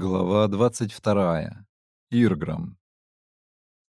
Глава 22. Ирграм.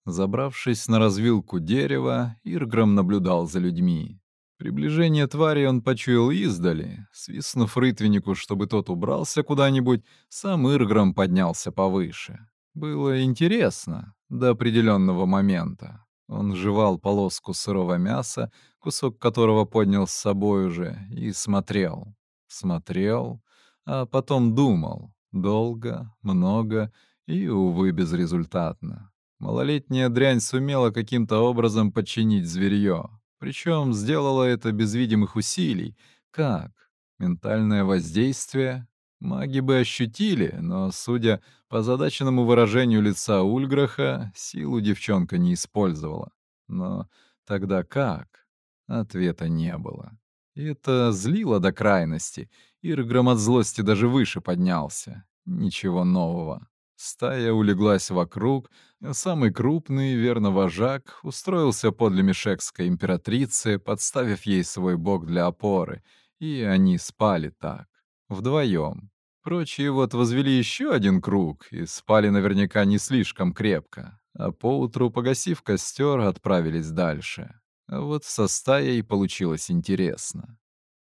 Забравшись на развилку дерева, Ирграм наблюдал за людьми. Приближение твари он почуял издали. Свистнув рытвеннику, чтобы тот убрался куда-нибудь, сам Ирграм поднялся повыше. Было интересно до определенного момента. Он жевал полоску сырого мяса, кусок которого поднял с собой уже, и смотрел. Смотрел, а потом думал. Долго, много и, увы, безрезультатно. Малолетняя дрянь сумела каким-то образом подчинить зверье. Причем сделала это без видимых усилий. Как? Ментальное воздействие? Маги бы ощутили, но, судя по задаченному выражению лица Ульграха, силу девчонка не использовала. Но тогда как? Ответа не было. И это злило до крайности. Ирграм от злости даже выше поднялся. Ничего нового. Стая улеглась вокруг, а самый крупный, верно вожак, устроился подле мешекской императрицы, подставив ей свой бок для опоры, и они спали так, вдвоем. Прочие вот возвели еще один круг и спали наверняка не слишком крепко, а поутру, погасив костер, отправились дальше. А вот со стаей получилось интересно.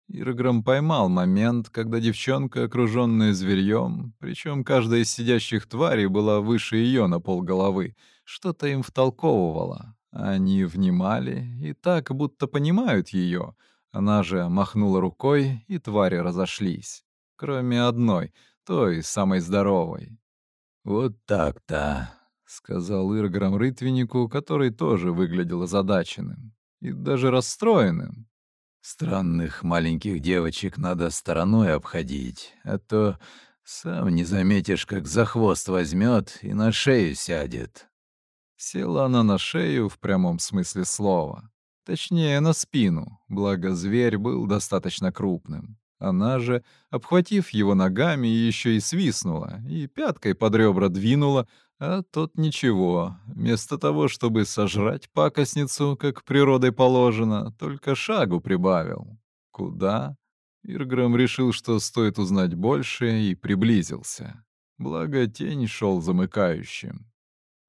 Ирграм поймал момент, когда девчонка, окруженная зверьем, причем каждая из сидящих тварей была выше ее на полголовы, что-то им втолковывала. Они внимали и так, будто понимают ее. Она же махнула рукой, и твари разошлись. Кроме одной, той, самой здоровой. «Вот так-то», — сказал Ирграм рытвеннику, который тоже выглядел озадаченным и даже расстроенным. Странных маленьких девочек надо стороной обходить, а то сам не заметишь, как за хвост возьмет и на шею сядет. Села она на шею в прямом смысле слова. Точнее, на спину, благо зверь был достаточно крупным. Она же, обхватив его ногами, еще и свистнула, и пяткой под ребра двинула, а тот ничего. Вместо того, чтобы сожрать пакостницу, как природой положено, только шагу прибавил. Куда? Ирграм решил, что стоит узнать больше, и приблизился. Благо, тень шел замыкающим.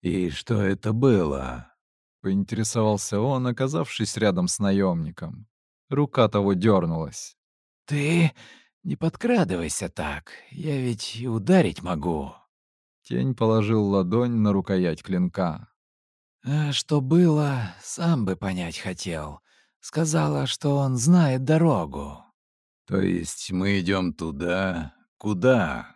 «И что это было?» — поинтересовался он, оказавшись рядом с наемником. Рука того дернулась. «Ты не подкрадывайся так, я ведь и ударить могу». Тень положил ладонь на рукоять клинка. «А что было, сам бы понять хотел. Сказала, что он знает дорогу». «То есть мы идем туда? Куда?»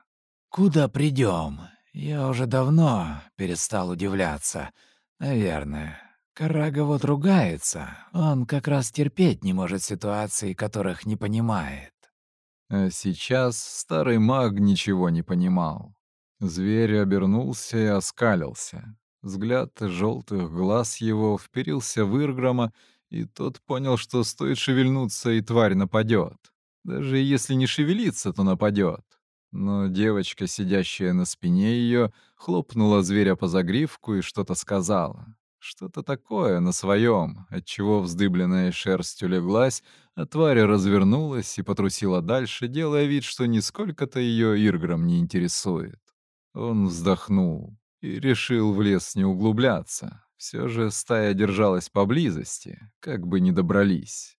«Куда придем? Я уже давно перестал удивляться. Наверное. Карага вот ругается. Он как раз терпеть не может ситуаций, которых не понимает». А сейчас старый маг ничего не понимал. Зверь обернулся и оскалился. Взгляд желтых глаз его вперился в Ирграма, и тот понял, что стоит шевельнуться, и тварь нападет. Даже если не шевелиться, то нападет. Но девочка, сидящая на спине ее, хлопнула зверя по загривку и что-то сказала. Что-то такое на своем, отчего вздыбленная шерсть улеглась, а тварь развернулась и потрусила дальше, делая вид, что нисколько-то ее Ирграм не интересует. Он вздохнул и решил в лес не углубляться. Все же стая держалась поблизости, как бы не добрались.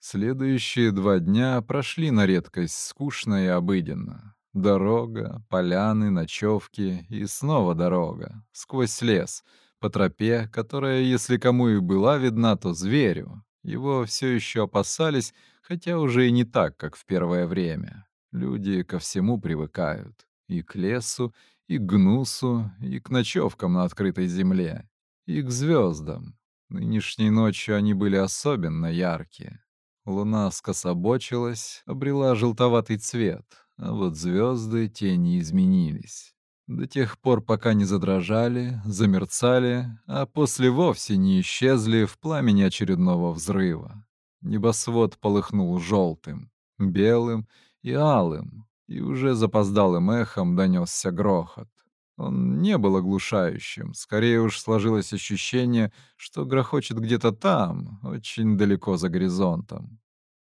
Следующие два дня прошли на редкость скучно и обыденно. Дорога, поляны, ночевки и снова дорога, сквозь лес, по тропе, которая, если кому и была видна, то зверю. Его все еще опасались, хотя уже и не так, как в первое время. Люди ко всему привыкают. И к лесу, и к гнусу, и к ночевкам на открытой земле, и к звездам. Нынешней ночью они были особенно яркие. Луна скособочилась, обрела желтоватый цвет, а вот звезды тени изменились. До тех пор, пока не задрожали, замерцали, а после вовсе не исчезли в пламени очередного взрыва. Небосвод полыхнул желтым, белым и алым, и уже запоздалым эхом донесся грохот. Он не был оглушающим, скорее уж сложилось ощущение, что грохочет где-то там, очень далеко за горизонтом.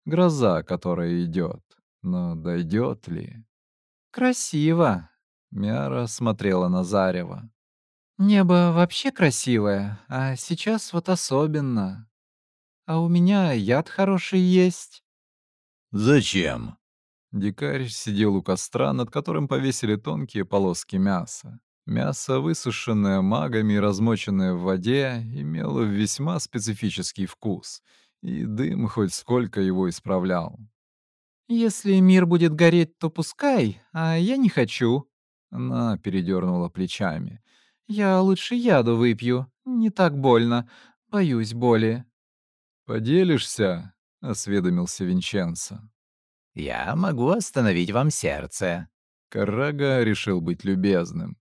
Гроза, которая идет, но дойдет ли? «Красиво!» Миара смотрела на зарево. «Небо вообще красивое, а сейчас вот особенно. А у меня яд хороший есть». «Зачем?» Дикарь сидел у костра, над которым повесили тонкие полоски мяса. Мясо, высушенное магами и размоченное в воде, имело весьма специфический вкус, и дым хоть сколько его исправлял. «Если мир будет гореть, то пускай, а я не хочу». Она передернула плечами. «Я лучше яду выпью, не так больно, боюсь боли». «Поделишься?» — осведомился Винченцо. «Я могу остановить вам сердце». Карага решил быть любезным.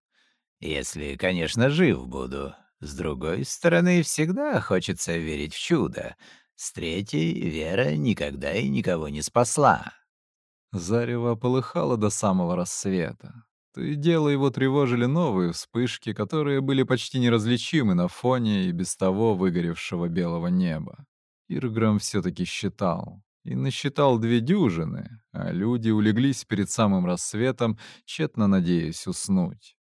«Если, конечно, жив буду. С другой стороны, всегда хочется верить в чудо. С третьей, вера никогда и никого не спасла». Зарево полыхало до самого рассвета. То и дело его тревожили новые вспышки, которые были почти неразличимы на фоне и без того выгоревшего белого неба. Ирграм все-таки считал. И насчитал две дюжины, а люди улеглись перед самым рассветом, тщетно надеясь уснуть.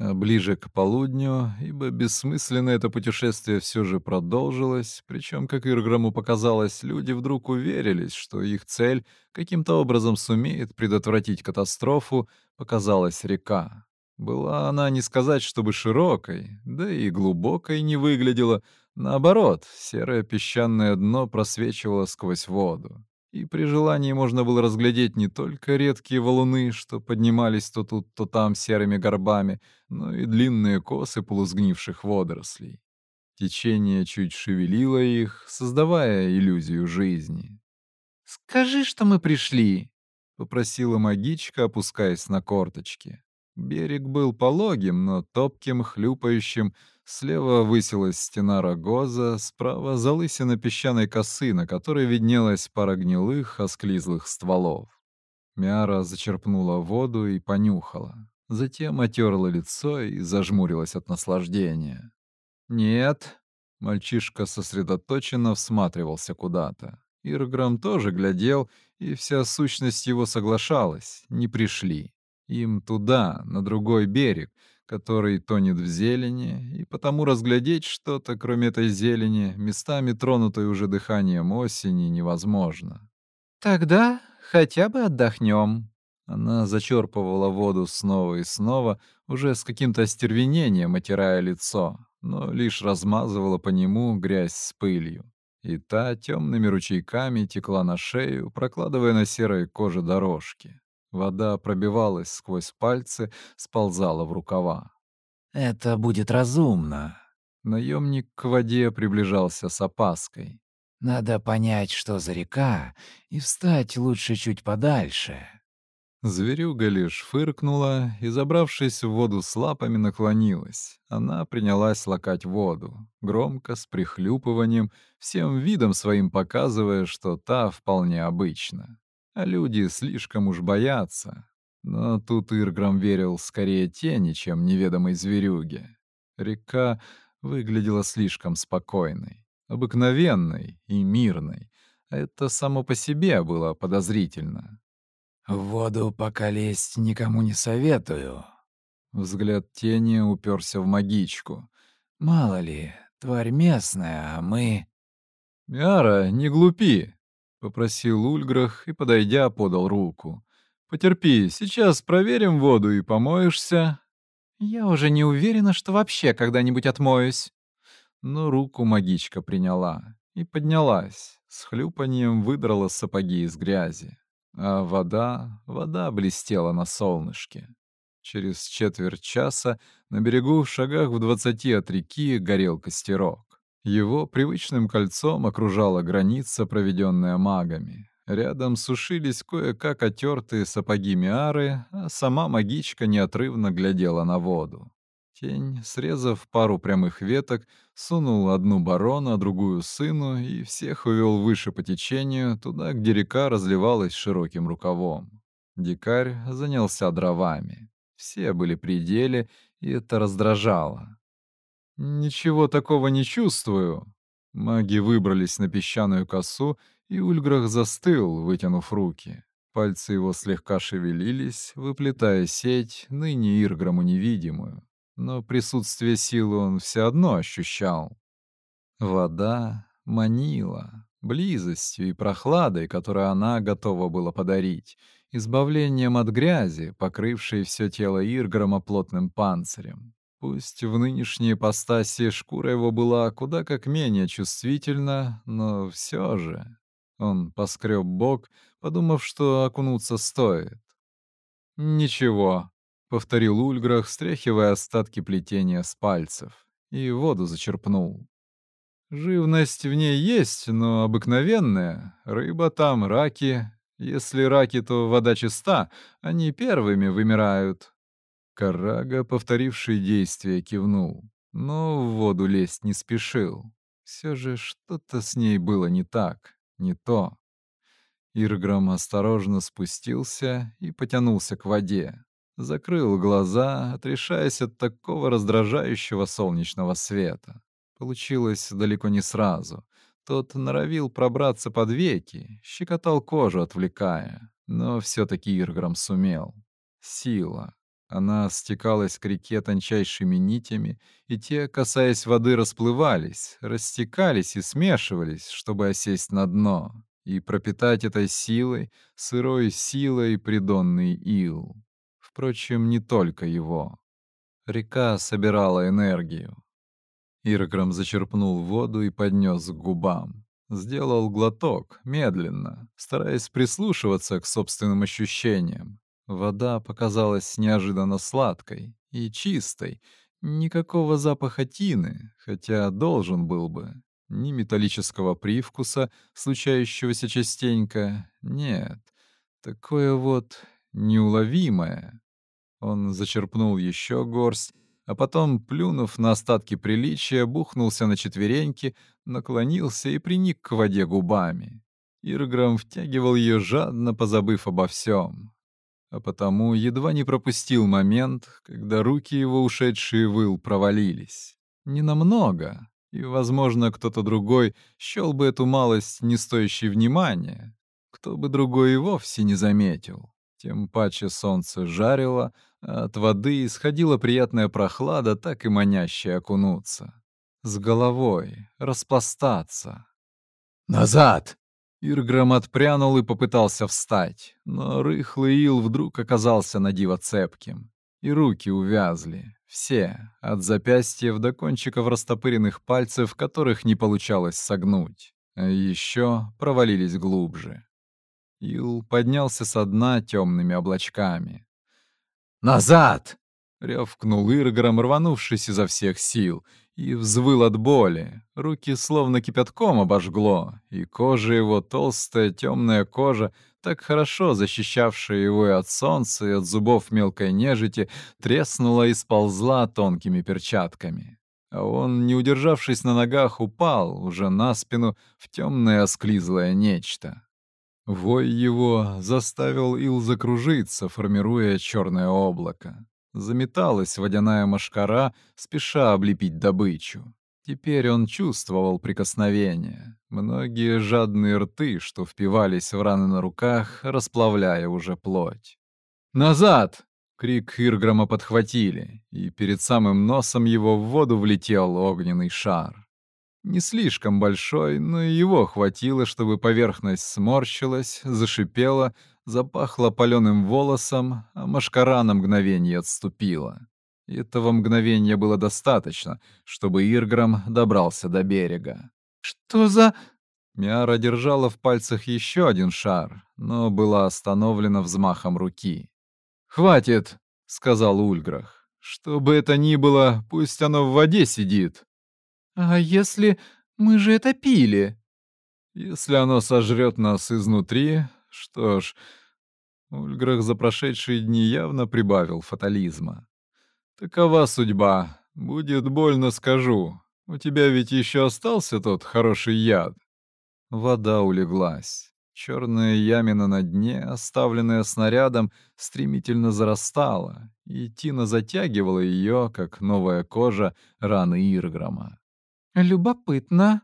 А ближе к полудню, ибо бессмысленно это путешествие все же продолжилось, причем, как Ирграму показалось, люди вдруг уверились, что их цель каким-то образом сумеет предотвратить катастрофу, показалась река. Была она не сказать, чтобы широкой, да и глубокой не выглядела, наоборот, серое песчаное дно просвечивало сквозь воду и при желании можно было разглядеть не только редкие валуны, что поднимались то тут, то там серыми горбами, но и длинные косы полузгнивших водорослей. Течение чуть шевелило их, создавая иллюзию жизни. «Скажи, что мы пришли», — попросила магичка, опускаясь на корточки. Берег был пологим, но топким, хлюпающим, Слева высилась стена рогоза, справа — залысина песчаной косы, на которой виднелась пара гнилых, осклизлых стволов. Миара зачерпнула воду и понюхала. Затем отерла лицо и зажмурилась от наслаждения. «Нет». Мальчишка сосредоточенно всматривался куда-то. Ирграм тоже глядел, и вся сущность его соглашалась. Не пришли. Им туда, на другой берег, который тонет в зелени, и потому разглядеть что-то, кроме этой зелени, местами тронутой уже дыханием осени, невозможно. «Тогда хотя бы отдохнем». Она зачерпывала воду снова и снова, уже с каким-то остервенением отирая лицо, но лишь размазывала по нему грязь с пылью. И та темными ручейками текла на шею, прокладывая на серой коже дорожки. Вода пробивалась сквозь пальцы, сползала в рукава. «Это будет разумно». Наемник к воде приближался с опаской. «Надо понять, что за река, и встать лучше чуть подальше». Зверюга лишь фыркнула и, забравшись в воду с лапами, наклонилась. Она принялась лакать воду, громко, с прихлюпыванием, всем видом своим показывая, что та вполне обычна а люди слишком уж боятся. Но тут Ирграм верил скорее тени, чем неведомой зверюге. Река выглядела слишком спокойной, обыкновенной и мирной. Это само по себе было подозрительно. «В воду пока лезть никому не советую». Взгляд тени уперся в магичку. «Мало ли, тварь местная, а мы...» «Мяра, не глупи!» — попросил Ульграх и, подойдя, подал руку. «Потерпи, сейчас проверим воду и помоешься». «Я уже не уверена, что вообще когда-нибудь отмоюсь». Но руку магичка приняла и поднялась, с хлюпанием выдрала сапоги из грязи. А вода, вода блестела на солнышке. Через четверть часа на берегу в шагах в двадцати от реки горел костерок. Его привычным кольцом окружала граница, проведенная магами. Рядом сушились кое-как отертые сапоги Миары, а сама магичка неотрывно глядела на воду. Тень, срезав пару прямых веток, сунул одну барона, другую сыну и всех увел выше по течению, туда, где река разливалась широким рукавом. Дикарь занялся дровами. Все были при деле, и это раздражало. «Ничего такого не чувствую». Маги выбрались на песчаную косу, и Ульграх застыл, вытянув руки. Пальцы его слегка шевелились, выплетая сеть, ныне Ирграму невидимую. Но присутствие силы он все одно ощущал. Вода манила близостью и прохладой, которую она готова была подарить, избавлением от грязи, покрывшей все тело Ирграма плотным панцирем. Пусть в нынешней ипостаси шкура его была куда как менее чувствительна, но все же он поскреб бок, подумав, что окунуться стоит. «Ничего», — повторил Ульграх, стряхивая остатки плетения с пальцев, и воду зачерпнул. «Живность в ней есть, но обыкновенная. Рыба там, раки. Если раки, то вода чиста, они первыми вымирают». Карага, повторивший действие, кивнул, но в воду лезть не спешил. Все же что-то с ней было не так не то. Ирграм осторожно спустился и потянулся к воде. Закрыл глаза, отрешаясь от такого раздражающего солнечного света. Получилось далеко не сразу. Тот норовил пробраться под веки, щекотал кожу, отвлекая. Но все-таки Ирграм сумел. Сила. Она стекалась к реке тончайшими нитями, и те, касаясь воды, расплывались, растекались и смешивались, чтобы осесть на дно и пропитать этой силой, сырой силой придонный ил. Впрочем, не только его. Река собирала энергию. Ирграм зачерпнул воду и поднес к губам. Сделал глоток, медленно, стараясь прислушиваться к собственным ощущениям. Вода показалась неожиданно сладкой и чистой. Никакого запаха тины, хотя должен был бы. Ни металлического привкуса, случающегося частенько. Нет. Такое вот неуловимое. Он зачерпнул еще горсть, а потом, плюнув на остатки приличия, бухнулся на четвереньки, наклонился и приник к воде губами. Ирграм втягивал ее жадно, позабыв обо всем а потому едва не пропустил момент, когда руки его, ушедшие в ил, провалились. Ненамного, и, возможно, кто-то другой счел бы эту малость не стоящей внимания, кто бы другой и вовсе не заметил. Тем паче солнце жарило, а от воды исходила приятная прохлада, так и манящая окунуться. С головой, распластаться. «Назад!» Ирграм отпрянул и попытался встать, но рыхлый ил вдруг оказался на диво цепким. И руки увязли, все, от запястьев до кончиков растопыренных пальцев, которых не получалось согнуть. А еще провалились глубже. Ил поднялся со дна темными облачками. «Назад!» — рявкнул Ирграм, рванувшись изо всех сил, и взвыл от боли. Руки словно кипятком обожгло, и кожа его, толстая темная кожа, так хорошо защищавшая его и от солнца, и от зубов мелкой нежити, треснула и сползла тонкими перчатками. А он, не удержавшись на ногах, упал уже на спину в темное осклизлое нечто. Вой его заставил Ил закружиться, формируя черное облако. Заметалась водяная машкара, спеша облепить добычу. Теперь он чувствовал прикосновение. Многие жадные рты, что впивались в раны на руках, расплавляя уже плоть. «Назад!» — крик Ирграма подхватили, и перед самым носом его в воду влетел огненный шар. Не слишком большой, но его хватило, чтобы поверхность сморщилась, зашипела, запахло паленым волосом, а машкара на мгновение отступила. Этого мгновения было достаточно, чтобы Ирграм добрался до берега. «Что за...» Миара держала в пальцах еще один шар, но была остановлена взмахом руки. «Хватит!» — сказал Ульграх. «Что бы это ни было, пусть оно в воде сидит». «А если мы же это пили?» «Если оно сожрет нас изнутри, что ж, Ульграх за прошедшие дни явно прибавил фатализма. «Такова судьба. Будет больно, скажу. У тебя ведь еще остался тот хороший яд». Вода улеглась. Черная ямина на дне, оставленная снарядом, стремительно зарастала, и Тина затягивала ее, как новая кожа раны Ирграма. «Любопытно»,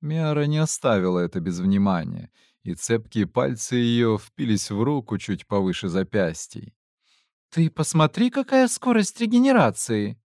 Миара не оставила это без внимания, и цепкие пальцы ее впились в руку чуть повыше запястий. «Ты посмотри, какая скорость регенерации!»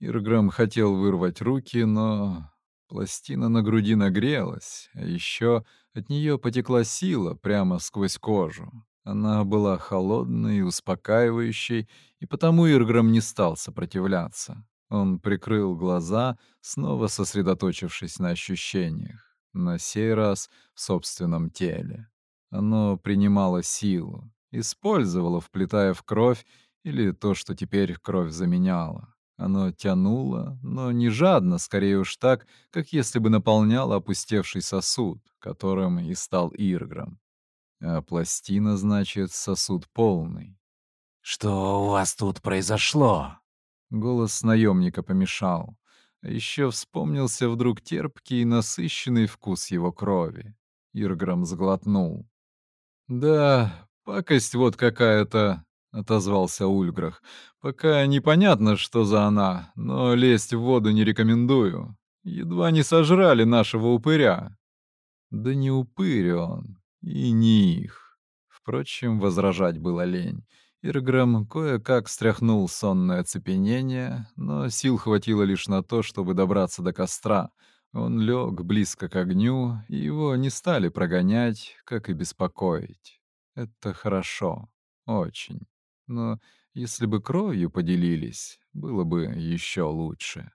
Ирграм хотел вырвать руки, но пластина на груди нагрелась, а еще от нее потекла сила прямо сквозь кожу. Она была холодной и успокаивающей, и потому Ирграм не стал сопротивляться. Он прикрыл глаза, снова сосредоточившись на ощущениях, на сей раз в собственном теле. Оно принимало силу, использовало, вплетая в кровь, или то, что теперь кровь заменяла. Оно тянуло, но не жадно, скорее уж так, как если бы наполняло опустевший сосуд, которым и стал Ирграм. А пластина, значит, сосуд полный. «Что у вас тут произошло?» Голос наемника помешал. Еще вспомнился вдруг терпкий и насыщенный вкус его крови. Ирграм сглотнул. «Да, пакость вот какая-то», — отозвался Ульграх. «Пока непонятно, что за она, но лезть в воду не рекомендую. Едва не сожрали нашего упыря». «Да не упырь он, и не их. Впрочем, возражать было лень. Ирграм кое-как стряхнул сонное оцепенение, но сил хватило лишь на то, чтобы добраться до костра. Он лег близко к огню, и его не стали прогонять, как и беспокоить. Это хорошо. Очень. Но если бы кровью поделились, было бы еще лучше.